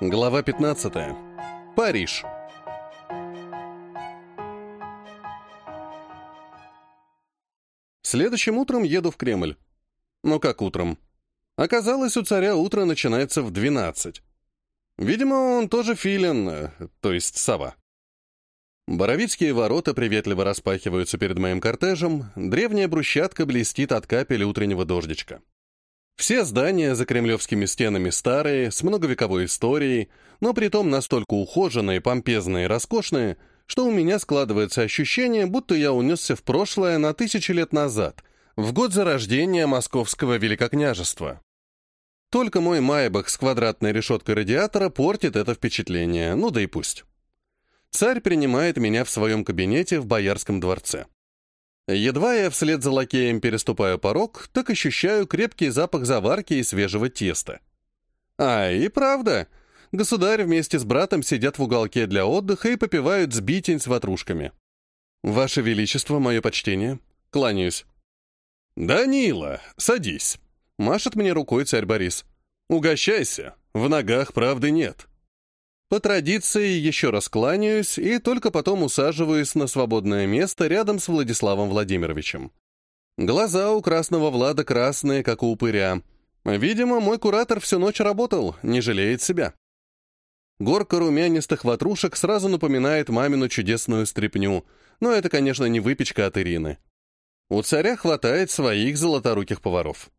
Глава 15. Париж. Следующим утром еду в Кремль. Ну как утром? Оказалось, у царя утро начинается в 12. Видимо, он тоже филин, э, то есть сова. Боровицкие ворота приветливо распахиваются перед моим кортежем, древняя брусчатка блестит от капель утреннего дождичка. Все здания за кремлевскими стенами старые, с многовековой историей, но притом настолько ухоженные, помпезные и роскошные, что у меня складывается ощущение, будто я унесся в прошлое на тысячи лет назад, в год зарождения Московского Великокняжества. Только мой майбах с квадратной решеткой радиатора портит это впечатление, ну да и пусть. Царь принимает меня в своем кабинете в Боярском дворце. Едва я вслед за лакеем переступаю порог, так ощущаю крепкий запах заварки и свежего теста. А, и правда, государь вместе с братом сидят в уголке для отдыха и попивают сбитень с ватрушками. «Ваше Величество, мое почтение!» Кланяюсь. «Данила, садись!» Машет мне рукой царь Борис. «Угощайся, в ногах правды нет». По традиции еще раз кланяюсь и только потом усаживаюсь на свободное место рядом с Владиславом Владимировичем. Глаза у красного Влада красные, как у упыря. Видимо, мой куратор всю ночь работал, не жалеет себя. Горка румянистых ватрушек сразу напоминает мамину чудесную стряпню, но это, конечно, не выпечка от Ирины. У царя хватает своих золоторуких поваров.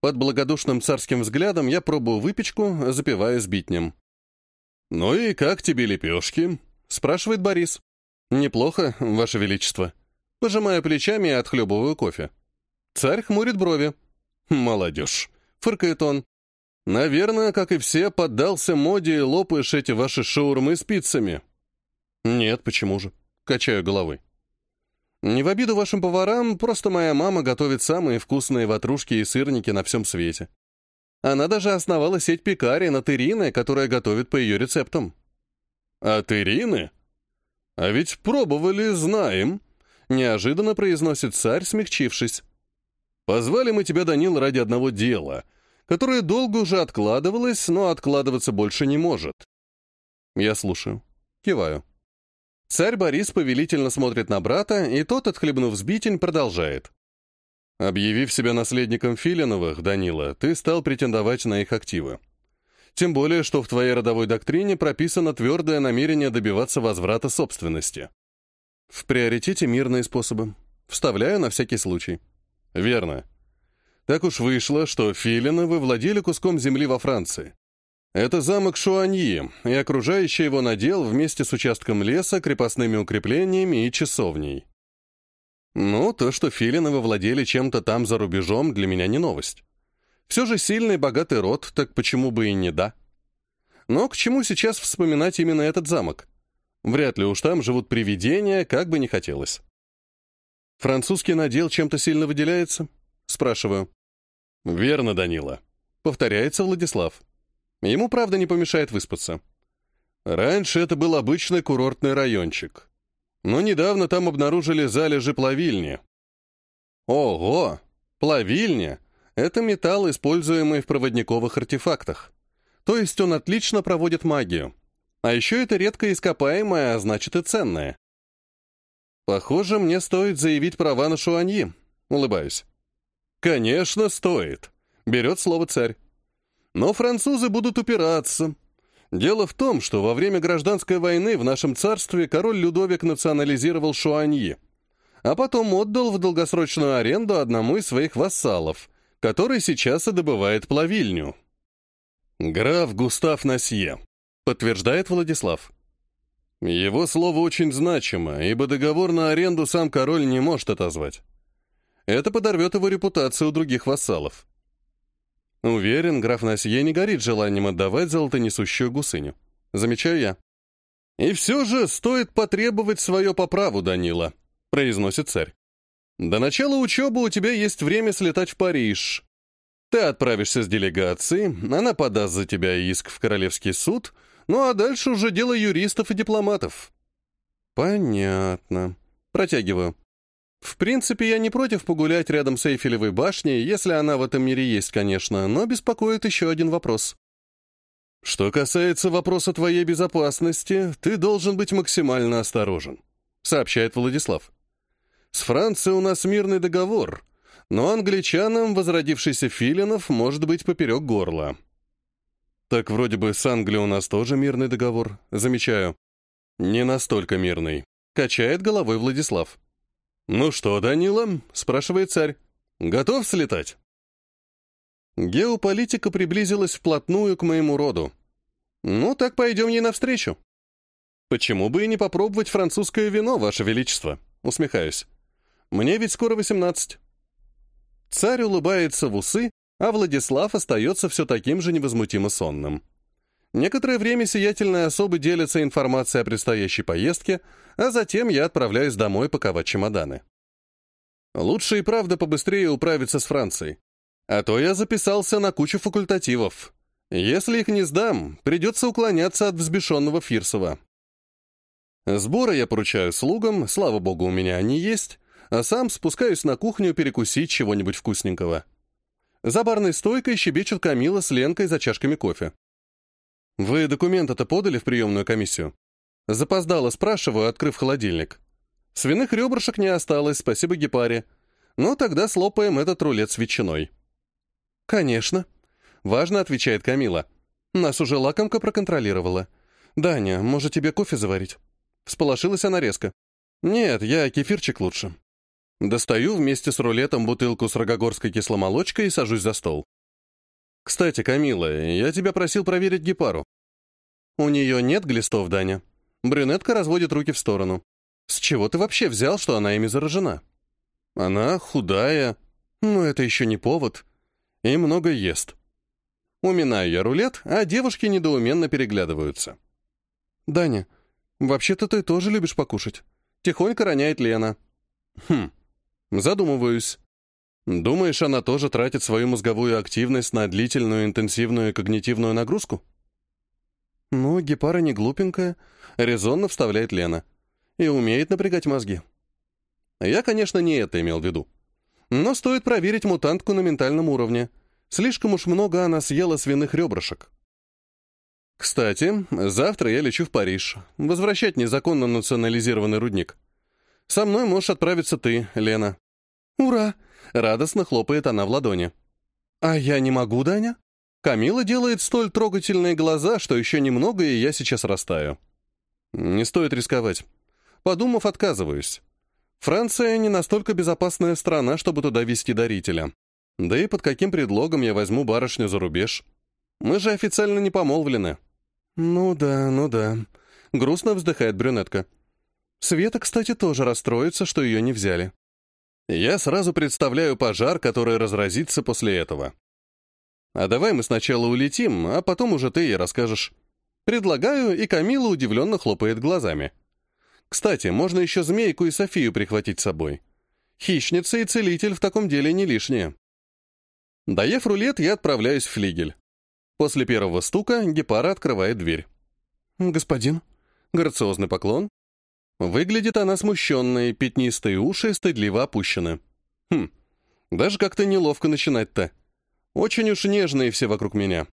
Под благодушным царским взглядом я пробую выпечку, запиваю сбитнем. «Ну и как тебе лепешки?» — спрашивает Борис. «Неплохо, Ваше Величество». Пожимаю плечами и отхлебываю кофе. Царь хмурит брови. «Молодежь», — фыркает он. «Наверное, как и все, поддался моде и лопаешь эти ваши шаурмы спицами». «Нет, почему же?» — качаю головой. «Не в обиду вашим поварам, просто моя мама готовит самые вкусные ватрушки и сырники на всем свете. Она даже основала сеть пекарен от Ирины, которая готовит по ее рецептам. «От Ирины? А ведь пробовали, знаем», — неожиданно произносит царь, смягчившись. «Позвали мы тебя, Данил, ради одного дела, которое долго уже откладывалось, но откладываться больше не может». Я слушаю. Киваю. Царь Борис повелительно смотрит на брата, и тот, отхлебнув сбитень, продолжает. Объявив себя наследником Филиновых, Данила, ты стал претендовать на их активы. Тем более, что в твоей родовой доктрине прописано твердое намерение добиваться возврата собственности. В приоритете мирные способы. Вставляю на всякий случай. Верно. Так уж вышло, что Филиновы владели куском земли во Франции. Это замок Шуаньи и окружающий его надел вместе с участком леса, крепостными укреплениями и часовней. Ну, то, что Филиновы владели чем-то там за рубежом, для меня не новость. Все же сильный богатый род, так почему бы и не да? Но к чему сейчас вспоминать именно этот замок? Вряд ли уж там живут привидения, как бы не хотелось. Французский надел чем-то сильно выделяется? Спрашиваю. Верно, Данила. Повторяется Владислав. Ему, правда, не помешает выспаться. Раньше это был обычный курортный райончик. Но недавно там обнаружили залежи плавильни. Ого! Плавильня — это металл, используемый в проводниковых артефактах. То есть он отлично проводит магию. А еще это редко ископаемое, а значит и ценное. Похоже, мне стоит заявить права на Шуаньи. Улыбаюсь. Конечно, стоит. Берет слово царь. Но французы будут упираться. Дело в том, что во время гражданской войны в нашем царстве король Людовик национализировал Шуаньи, а потом отдал в долгосрочную аренду одному из своих вассалов, который сейчас и добывает плавильню. «Граф Густав Насье», — подтверждает Владислав. Его слово очень значимо, ибо договор на аренду сам король не может отозвать. Это подорвет его репутацию у других вассалов. Уверен, граф Насье не горит желанием отдавать золотонесущую гусыню. Замечаю я. «И все же стоит потребовать свое по праву, Данила», — произносит царь. «До начала учебы у тебя есть время слетать в Париж. Ты отправишься с делегацией, она подаст за тебя иск в Королевский суд, ну а дальше уже дело юристов и дипломатов». «Понятно». Протягиваю. В принципе, я не против погулять рядом с Эйфелевой башней, если она в этом мире есть, конечно, но беспокоит еще один вопрос. Что касается вопроса твоей безопасности, ты должен быть максимально осторожен, сообщает Владислав. С Францией у нас мирный договор, но англичанам возродившийся Филинов может быть поперек горла. Так вроде бы с Англией у нас тоже мирный договор, замечаю. Не настолько мирный. Качает головой Владислав. «Ну что, Данила?» — спрашивает царь. «Готов слетать?» Геополитика приблизилась вплотную к моему роду. Ну, так пойдем ей навстречу. Почему бы и не попробовать французское вино, Ваше Величество? Усмехаюсь. Мне ведь скоро восемнадцать. Царь улыбается в усы, а Владислав остается все таким же невозмутимо сонным. Некоторое время сиятельные особы делятся информацией о предстоящей поездке, а затем я отправляюсь домой паковать чемоданы. Лучше и правда побыстрее управиться с Францией. А то я записался на кучу факультативов. Если их не сдам, придется уклоняться от взбешенного Фирсова. Сборы я поручаю слугам, слава богу, у меня они есть, а сам спускаюсь на кухню перекусить чего-нибудь вкусненького. За барной стойкой щебечут Камила с Ленкой за чашками кофе. «Вы документы-то подали в приемную комиссию?» Запоздало спрашиваю, открыв холодильник. Свиных ребрышек не осталось, спасибо гепаре. Но тогда слопаем этот рулет с ветчиной. «Конечно», — важно отвечает Камила. «Нас уже лакомка проконтролировала. Даня, может, тебе кофе заварить?» Всполошилась она резко. «Нет, я кефирчик лучше». Достаю вместе с рулетом бутылку с рогогорской кисломолочкой и сажусь за стол. «Кстати, Камила, я тебя просил проверить гепару». «У нее нет глистов, Даня». Брюнетка разводит руки в сторону. «С чего ты вообще взял, что она ими заражена?» «Она худая. Но это еще не повод и много ест. Уминаю я рулет, а девушки недоуменно переглядываются. «Даня, вообще-то ты тоже любишь покушать?» Тихонько роняет Лена. «Хм, задумываюсь. Думаешь, она тоже тратит свою мозговую активность на длительную интенсивную когнитивную нагрузку?» «Ну, гепара не глупенькая», — резонно вставляет Лена. «И умеет напрягать мозги». Я, конечно, не это имел в виду. Но стоит проверить мутантку на ментальном уровне. Слишком уж много она съела свиных ребрышек. Кстати, завтра я лечу в Париж, возвращать незаконно национализированный рудник. Со мной можешь отправиться ты, Лена. Ура! Радостно хлопает она в ладони. А я не могу, Даня? Камила делает столь трогательные глаза, что еще немного, и я сейчас растаю. Не стоит рисковать. Подумав, отказываюсь. Франция не настолько безопасная страна, чтобы туда везти дарителя. Да и под каким предлогом я возьму барышню за рубеж? Мы же официально не помолвлены. Ну да, ну да. Грустно вздыхает брюнетка. Света, кстати, тоже расстроится, что ее не взяли. Я сразу представляю пожар, который разразится после этого. А давай мы сначала улетим, а потом уже ты ей расскажешь. Предлагаю, и Камила удивленно хлопает глазами. Кстати, можно еще змейку и Софию прихватить с собой. Хищница и целитель в таком деле не лишние. Доев рулет, я отправляюсь в флигель. После первого стука Гепара открывает дверь. «Господин?» Грациозный поклон. Выглядит она смущенной, пятнистые уши стыдливо опущены. Хм, даже как-то неловко начинать-то. Очень уж нежные все вокруг меня.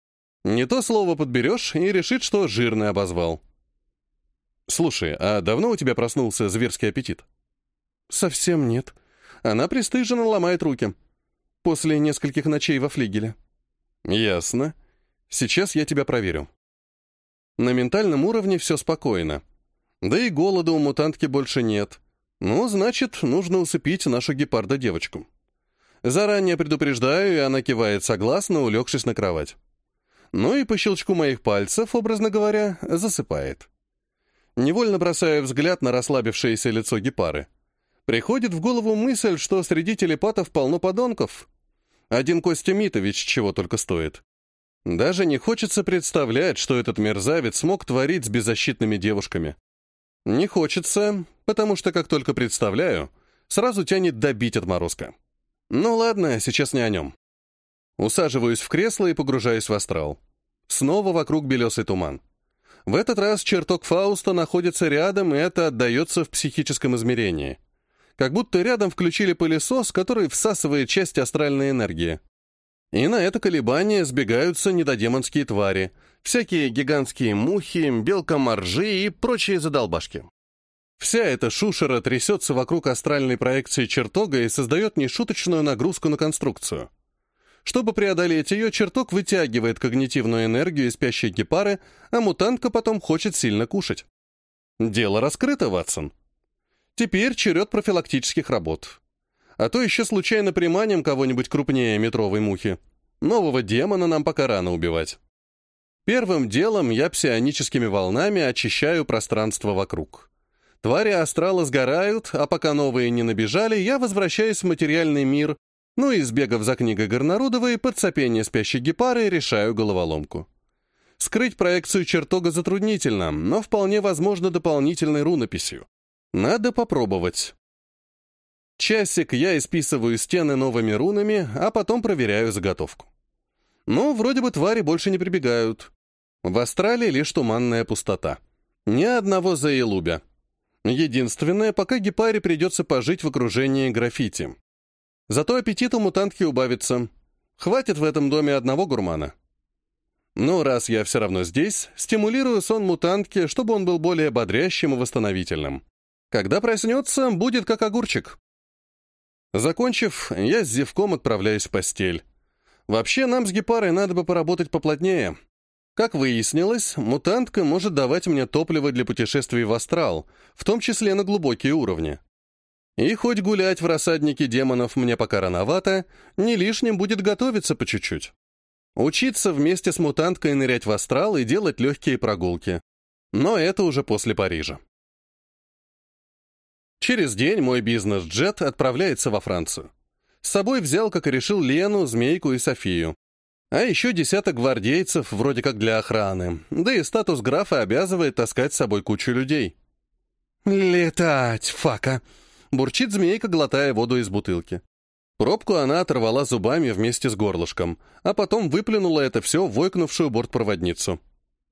Не то слово подберешь и решит, что жирный обозвал. «Слушай, а давно у тебя проснулся зверский аппетит?» «Совсем нет. Она пристыженно ломает руки. После нескольких ночей во флигеле». «Ясно. Сейчас я тебя проверю». На ментальном уровне все спокойно. Да и голода у мутантки больше нет. Ну, значит, нужно усыпить нашу гепарда-девочку. Заранее предупреждаю, и она кивает согласно, улегшись на кровать. Ну и по щелчку моих пальцев, образно говоря, засыпает. Невольно бросаю взгляд на расслабившееся лицо гепары. Приходит в голову мысль, что среди телепатов полно подонков. Один Костя Митович чего только стоит. Даже не хочется представлять, что этот мерзавец смог творить с беззащитными девушками. Не хочется, потому что как только представляю, сразу тянет добить отморозка. Ну ладно, сейчас не о нем. Усаживаюсь в кресло и погружаюсь в астрал. Снова вокруг белесый туман. В этот раз чертог Фауста находится рядом, и это отдается в психическом измерении. Как будто рядом включили пылесос, который всасывает часть астральной энергии. И на это колебание сбегаются недодемонские твари, всякие гигантские мухи, белка-моржи и прочие задолбашки. Вся эта шушера трясется вокруг астральной проекции чертога и создает нешуточную нагрузку на конструкцию. Чтобы преодолеть ее, чертог вытягивает когнитивную энергию из спящей гепары, а мутантка потом хочет сильно кушать. Дело раскрыто, Ватсон. Теперь черед профилактических работ. А то еще случайно приманим кого-нибудь крупнее метровой мухи. Нового демона нам пока рано убивать. Первым делом я псионическими волнами очищаю пространство вокруг. Твари астрала сгорают, а пока новые не набежали, я возвращаюсь в материальный мир, ну и, сбегав за книгой Горнарудовой, под сопение спящей гепары решаю головоломку. Скрыть проекцию чертога затруднительно, но вполне возможно дополнительной рунописью. Надо попробовать. Часик я исписываю стены новыми рунами, а потом проверяю заготовку. Ну, вроде бы твари больше не прибегают. В астрале лишь туманная пустота. Ни одного заелубя. Единственное, пока гепаре придется пожить в окружении граффити. Зато аппетит у мутантки убавится. Хватит в этом доме одного гурмана. Но раз я все равно здесь, стимулирую сон мутантки, чтобы он был более бодрящим и восстановительным. Когда проснется, будет как огурчик. Закончив, я с зевком отправляюсь в постель. Вообще, нам с гепарой надо бы поработать поплотнее. Как выяснилось, мутантка может давать мне топливо для путешествий в астрал, в том числе на глубокие уровни. И хоть гулять в рассаднике демонов мне пока рановато, не лишним будет готовиться по чуть-чуть. Учиться вместе с мутанткой нырять в астрал и делать легкие прогулки. Но это уже после Парижа. Через день мой бизнес-джет отправляется во Францию. С собой взял, как и решил, Лену, Змейку и Софию. А еще десяток гвардейцев, вроде как для охраны. Да и статус графа обязывает таскать с собой кучу людей. «Летать, фака!» Бурчит змейка, глотая воду из бутылки. Пробку она оторвала зубами вместе с горлышком, а потом выплюнула это все в войкнувшую бортпроводницу.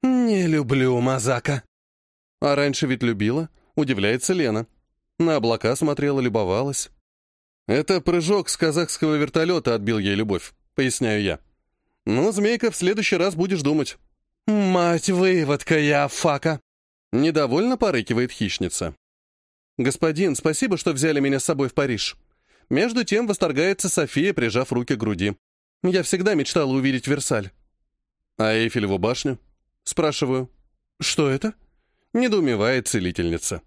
«Не люблю Мазака». «А раньше ведь любила», — удивляется Лена. На облака смотрела, любовалась. «Это прыжок с казахского вертолета отбил ей любовь», — поясняю я. «Ну, змейка, в следующий раз будешь думать». «Мать выводка я, фака!» Недовольно порыкивает хищница. «Господин, спасибо, что взяли меня с собой в Париж». Между тем восторгается София, прижав руки к груди. «Я всегда мечтала увидеть Версаль». «А Эйфелеву башню?» Спрашиваю. «Что это?» Недоумевает целительница.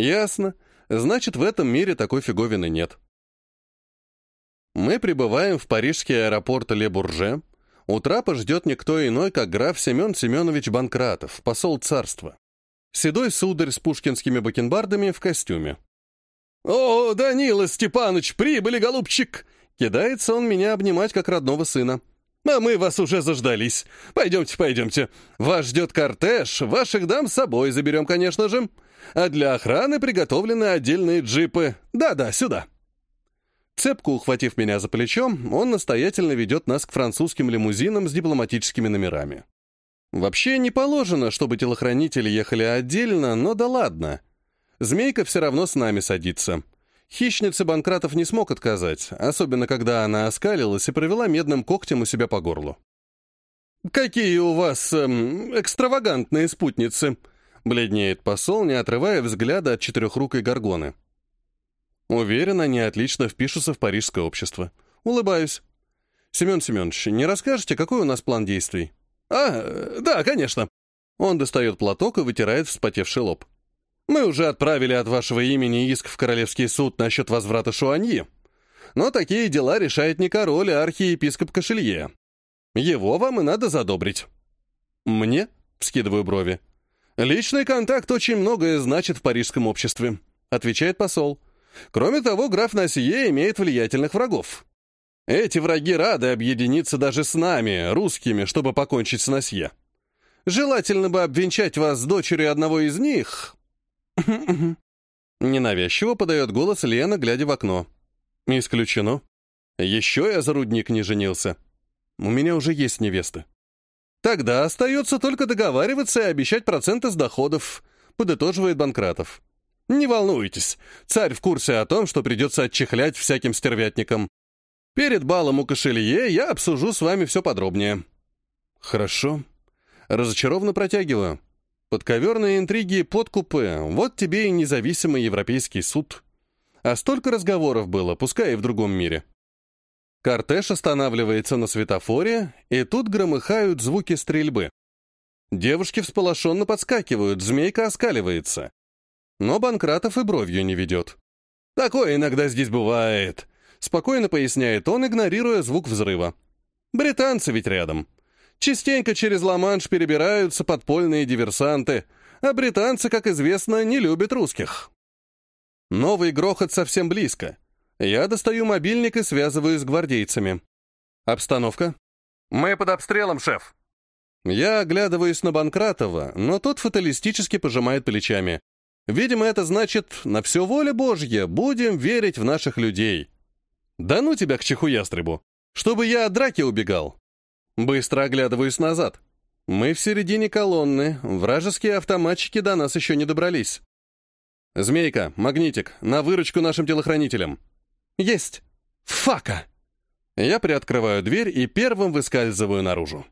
«Ясно. Значит, в этом мире такой фиговины нет». Мы прибываем в парижский аэропорт Ле-Бурже. У трапа ждет никто иной, как граф Семен Семенович Банкратов, посол царства. Седой сударь с пушкинскими бакенбардами в костюме. «О, Данила Степанович, прибыли, голубчик!» Кидается он меня обнимать, как родного сына. «А мы вас уже заждались. Пойдемте, пойдемте. Вас ждет кортеж, ваших дам с собой заберем, конечно же. А для охраны приготовлены отдельные джипы. Да-да, сюда». Цепку ухватив меня за плечо, он настоятельно ведет нас к французским лимузинам с дипломатическими номерами. Вообще не положено, чтобы телохранители ехали отдельно, но да ладно. Змейка все равно с нами садится. Хищнице Банкратов не смог отказать, особенно когда она оскалилась и провела медным когтем у себя по горлу. «Какие у вас эм, экстравагантные спутницы!» — бледнеет посол, не отрывая взгляда от четырехрукой горгоны. Уверен, они отлично впишутся в парижское общество. Улыбаюсь. «Семен Семенович, не расскажете, какой у нас план действий?» «А, да, конечно». Он достает платок и вытирает вспотевший лоб. «Мы уже отправили от вашего имени иск в Королевский суд насчет возврата Шуаньи. Но такие дела решает не король, а архиепископ Кашелье. Его вам и надо задобрить». «Мне?» — вскидываю брови. «Личный контакт очень многое значит в парижском обществе», — отвечает посол. «Кроме того, граф Насье имеет влиятельных врагов. Эти враги рады объединиться даже с нами, русскими, чтобы покончить с Насье. Желательно бы обвенчать вас с дочерью одного из них. Ненавязчиво подает голос Лена, глядя в окно. Исключено. Еще я за рудник не женился. У меня уже есть невеста. Тогда остается только договариваться и обещать проценты с доходов, подытоживает Банкратов. Не волнуйтесь, царь в курсе о том, что придется отчехлять всяким стервятникам. Перед балом у Кошелье я обсужу с вами все подробнее». «Хорошо». Разочарованно протягиваю. Подковерные интриги и подкупы — вот тебе и независимый европейский суд. А столько разговоров было, пускай и в другом мире. Кортеж останавливается на светофоре, и тут громыхают звуки стрельбы. Девушки всполошенно подскакивают, змейка оскаливается. Но Банкратов и бровью не ведет. «Такое иногда здесь бывает», — спокойно поясняет он, игнорируя звук взрыва. «Британцы ведь рядом. Частенько через Ла-Манш перебираются подпольные диверсанты, а британцы, как известно, не любят русских». Новый грохот совсем близко. Я достаю мобильник и связываюсь с гвардейцами. Обстановка? «Мы под обстрелом, шеф», я оглядываюсь на Банкратова, но тот фаталистически пожимает плечами. Видимо, это значит, на все воля Божья, будем верить в наших людей. Да ну тебя к чехуястребу, чтобы я от драки убегал. Быстро оглядываюсь назад. Мы в середине колонны, вражеские автоматчики до нас еще не добрались. «Змейка, магнитик, на выручку нашим телохранителям». «Есть! Фака!» Я приоткрываю дверь и первым выскальзываю наружу.